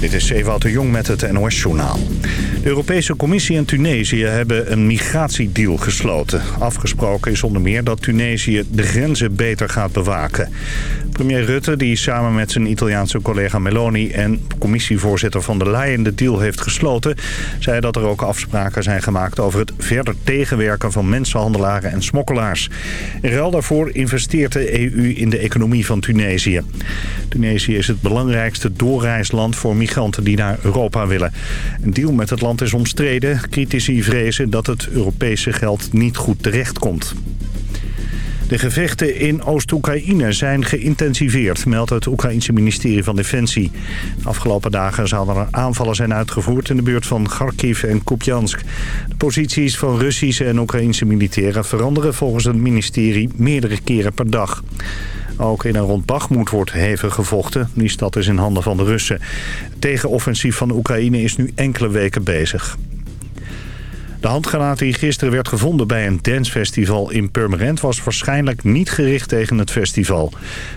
Dit is Ewout de Jong met het NOS-journaal. De Europese Commissie en Tunesië hebben een migratiedeal gesloten. Afgesproken is onder meer dat Tunesië de grenzen beter gaat bewaken. Premier Rutte, die samen met zijn Italiaanse collega Meloni... en commissievoorzitter van der Leyen de deal heeft gesloten... zei dat er ook afspraken zijn gemaakt over het verder tegenwerken... van mensenhandelaren en smokkelaars. In ruil daarvoor investeert de EU in de economie van Tunesië. Tunesië is het belangrijkste doorreisland voor migranten die naar Europa willen. Een deal met het land is omstreden. Critici vrezen dat het Europese geld niet goed terechtkomt. De gevechten in Oost-Oekraïne zijn geïntensiveerd, meldt het Oekraïnse ministerie van Defensie. De afgelopen dagen zouden er aanvallen zijn uitgevoerd in de buurt van Kharkiv en Kupjansk. De posities van Russische en Oekraïnse militairen veranderen volgens het ministerie meerdere keren per dag. Ook in en rond Bakhmut wordt hevig gevochten. Die stad is in handen van de Russen. Het tegenoffensief van Oekraïne is nu enkele weken bezig. De handgranaat die gisteren werd gevonden bij een dancefestival in Purmerend... was waarschijnlijk niet gericht tegen het festival.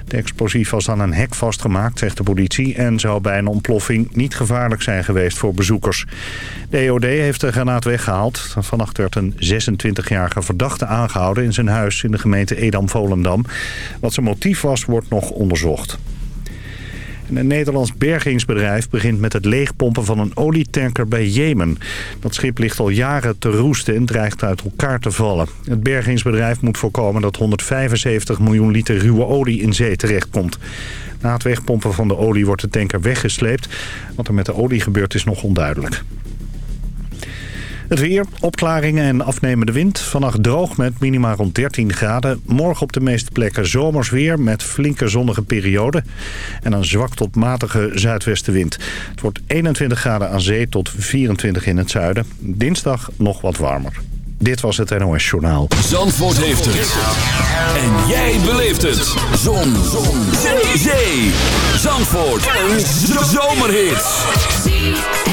De explosief was aan een hek vastgemaakt, zegt de politie... en zou bij een ontploffing niet gevaarlijk zijn geweest voor bezoekers. De EOD heeft de granaat weggehaald. Vannacht werd een 26-jarige verdachte aangehouden in zijn huis... in de gemeente Edam-Volendam. Wat zijn motief was, wordt nog onderzocht. Een Nederlands bergingsbedrijf begint met het leegpompen van een olietanker bij Jemen. Dat schip ligt al jaren te roesten en dreigt uit elkaar te vallen. Het bergingsbedrijf moet voorkomen dat 175 miljoen liter ruwe olie in zee terechtkomt. Na het wegpompen van de olie wordt de tanker weggesleept. Wat er met de olie gebeurt is nog onduidelijk. Het weer, opklaringen en afnemende wind. Vannacht droog met minima rond 13 graden. Morgen op de meeste plekken zomers weer met flinke zonnige perioden. En een zwak tot matige zuidwestenwind. Het wordt 21 graden aan zee tot 24 in het zuiden. Dinsdag nog wat warmer. Dit was het NOS Journaal. Zandvoort heeft het. En jij beleeft het. Zon. Zon. Zee. Zandvoort. Een zomerhit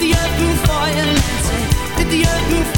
Det er earth move forward? Det er earth move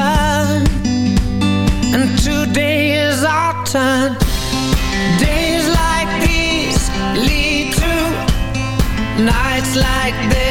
like this.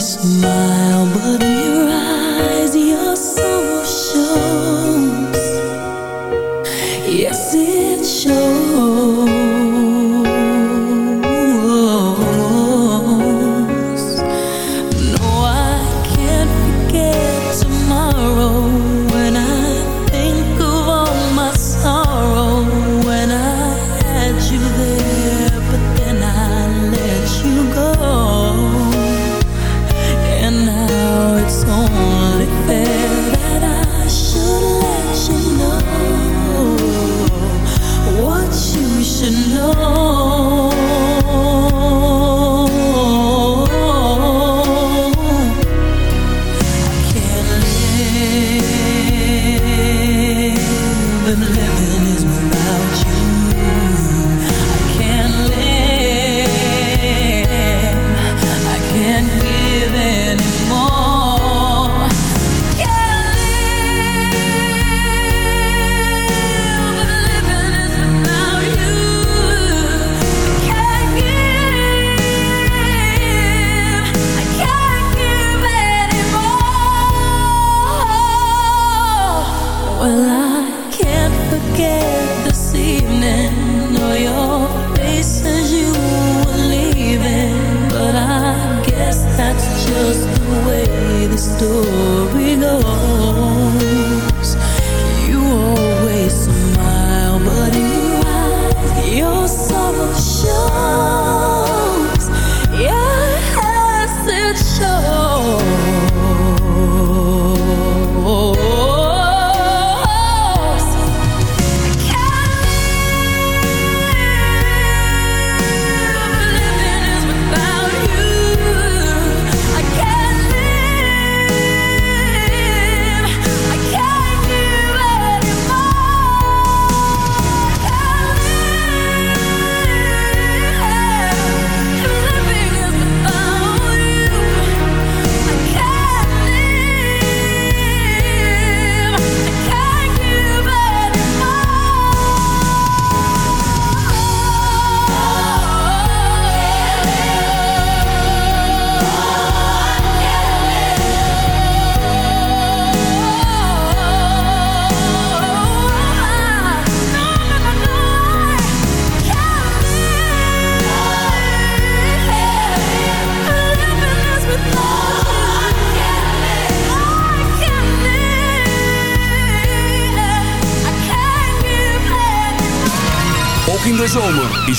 Christmas.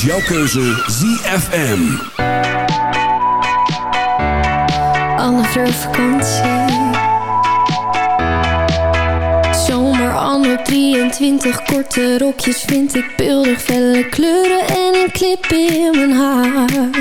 Is jouw keuze ZFM. Fleur vakantie. Zomer anno 23, korte rokjes vind ik beeldig, felle kleuren en een clip in mijn haar.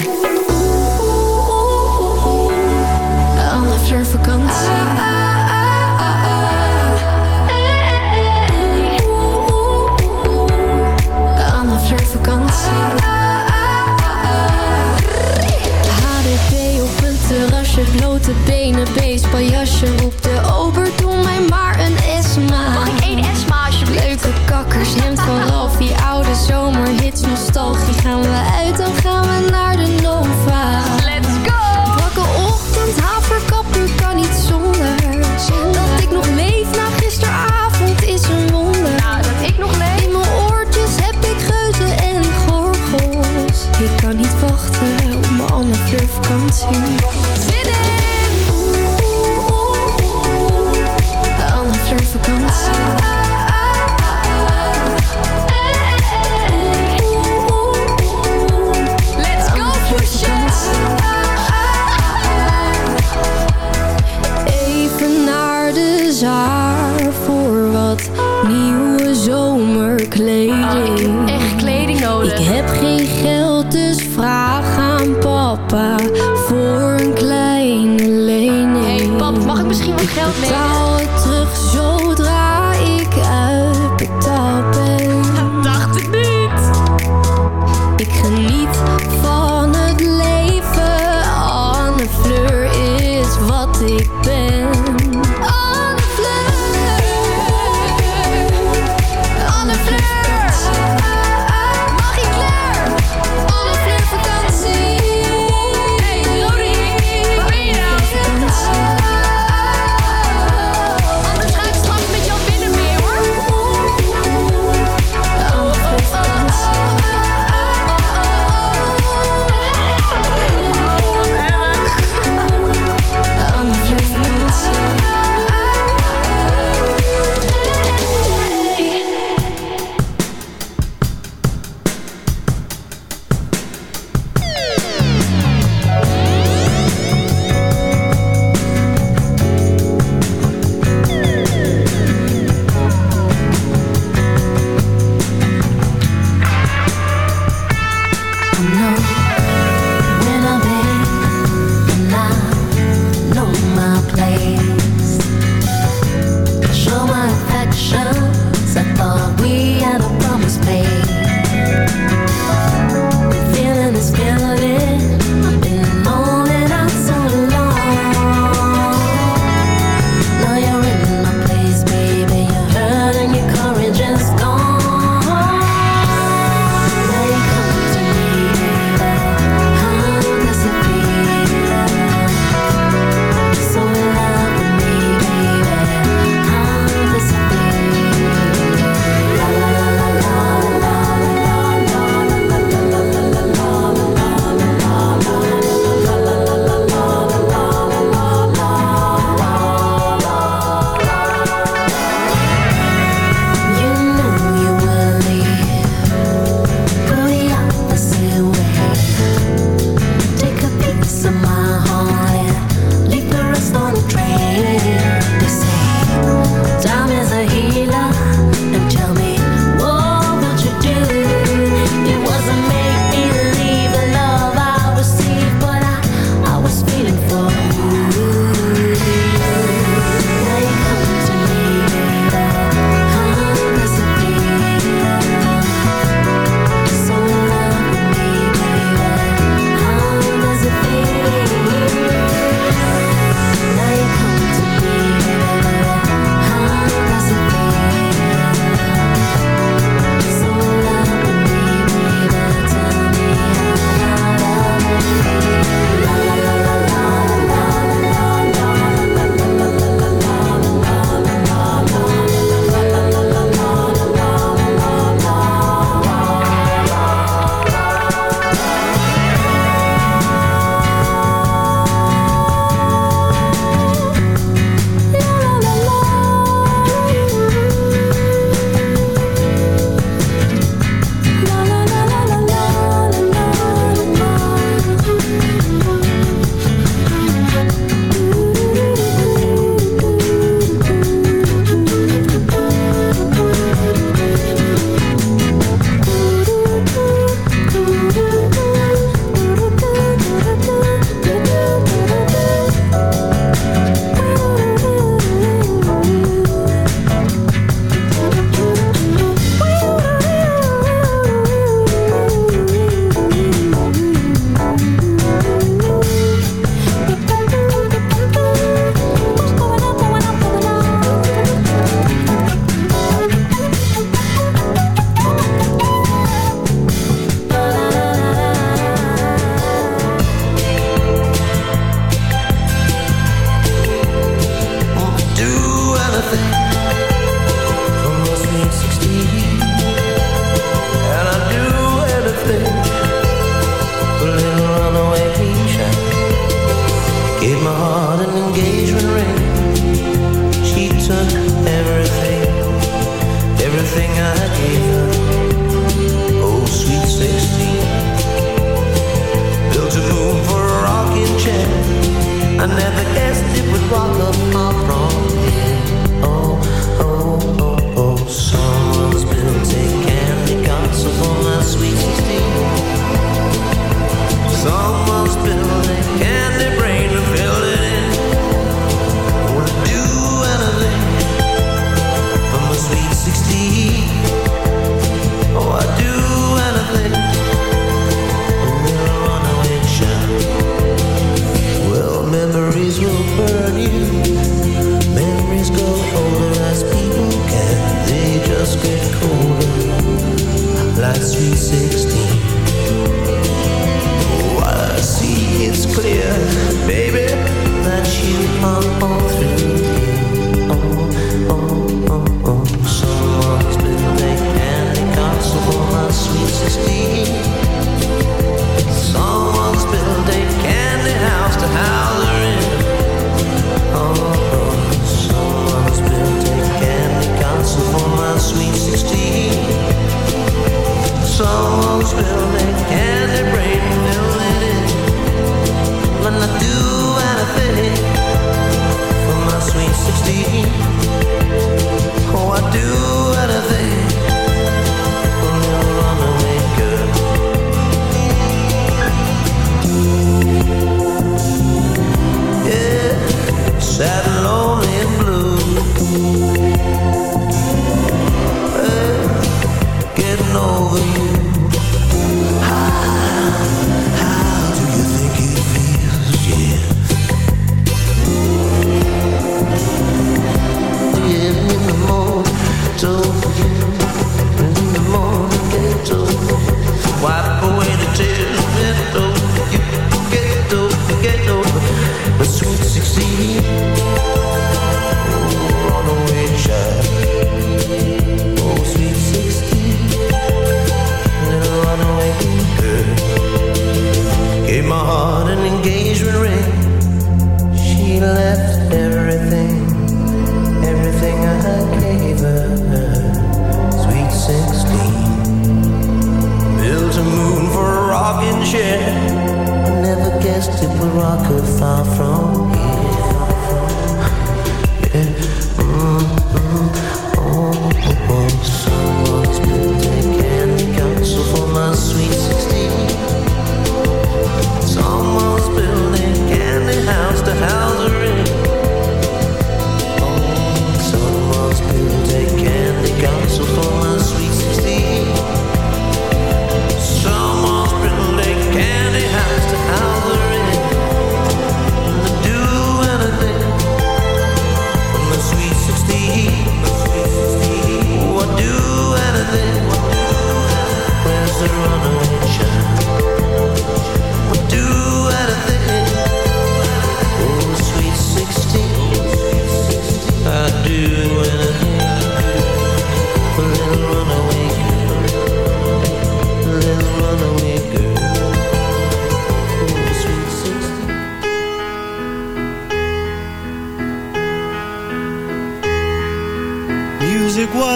Gave my heart an engagement ring. She took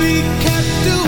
be kept away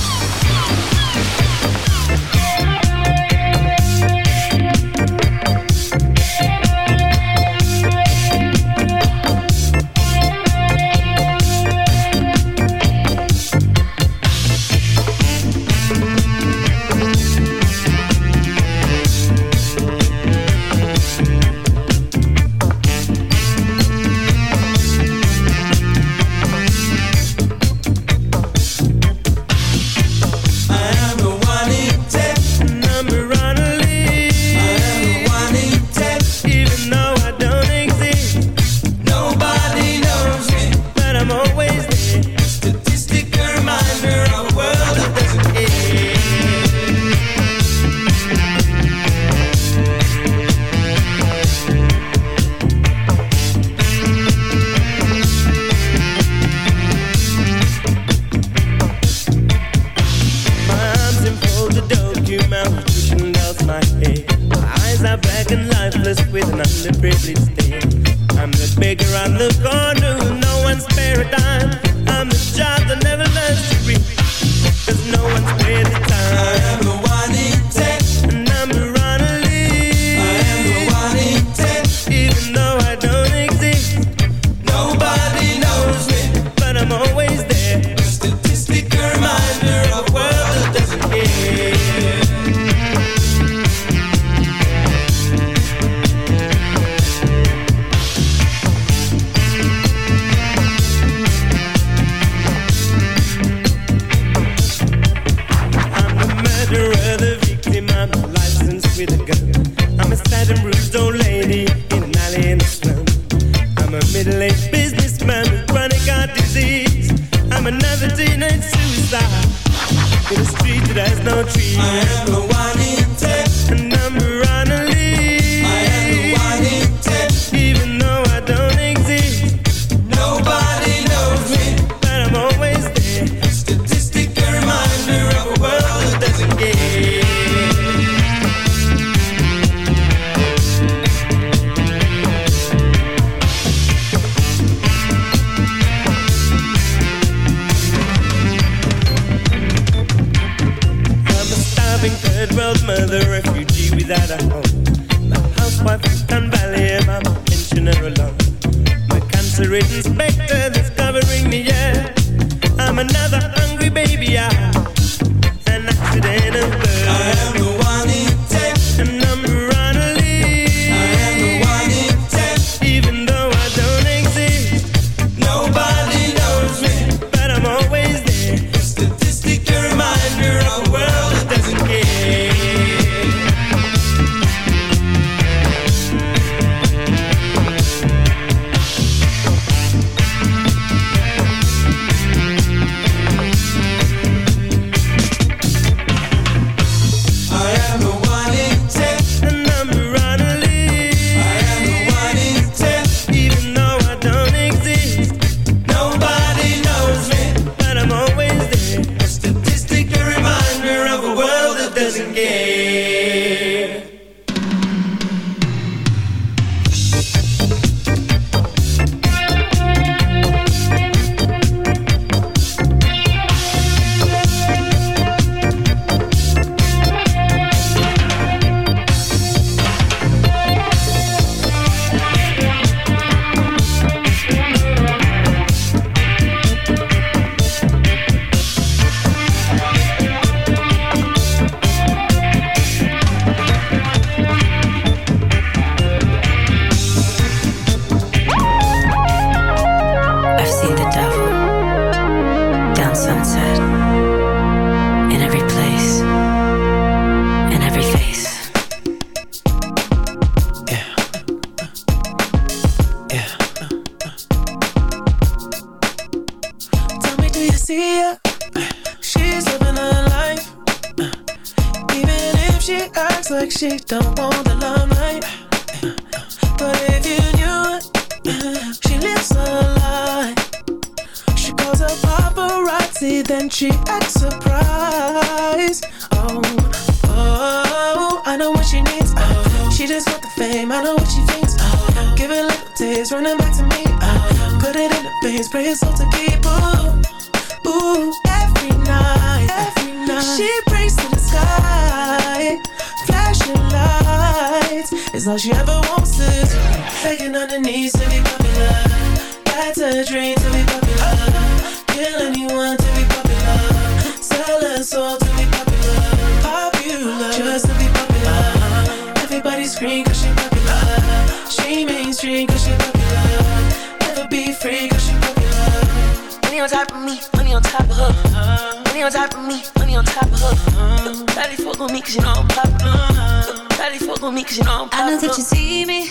Me, money on top of her. Daddy fuck with me cause you know I'm popular. Daddy fuck with me cause you know I'm I know that you see me.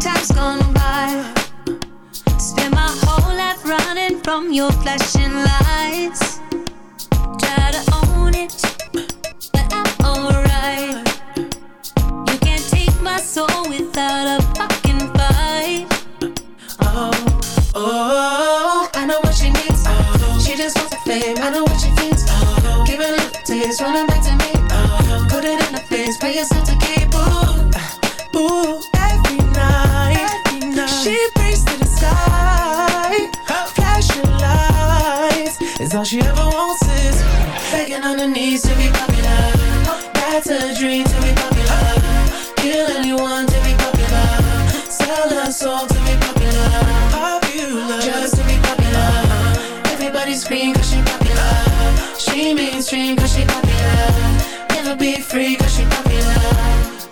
Time's gone by. Spend my whole life running from your flashing lights. Try to own it, but I'm alright. You can't take my soul without a fucking fight. Oh, oh, I know what she needs. Oh, she just wants the fame. I know taste, running back to me. Oh, put it in the face, pay yourself to keep. Ooh, ooh, every night, every night. She prays to the sky, flashing lights. Is all she ever wants is begging on her knees to be popular. That's a dream to be popular. Kill anyone to be popular. Sell her soul to be popular. Popular, just to be popular. Everybody scream cause she popular. She mainstream cause she popular. Never be free cause she popular.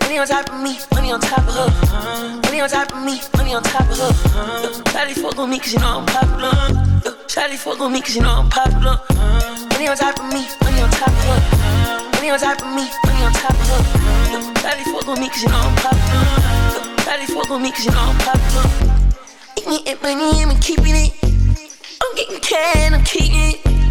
Money on top of me, money on top of her. Money on top of me, money on top of her. Daddy fuck with me cause you know I'm popular. Daddy fuck with me cause you know I'm popular. Money on top of me, money on top of her. Money on top of me, money on top of her. Daddy fuck with me cause you know I'm popular. Daddy fuck with me cause you know I'm popular. Eat me and money I'm keeping it. I'm getting can, I'm keeping it.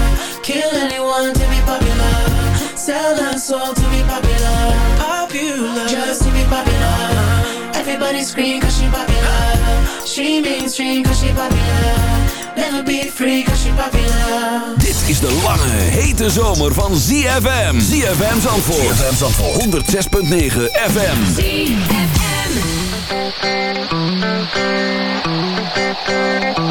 Kill anyone to be popular. Sell her soul to be popular. Popular, just to be popular. Everybody scream cause she popular. She mainstream cause she popular. Never be free cause she popular. Dit is de lange, hete zomer van ZFM. ZFM Zandvoort. ZFM Zandvoort. 106.9 FM. Time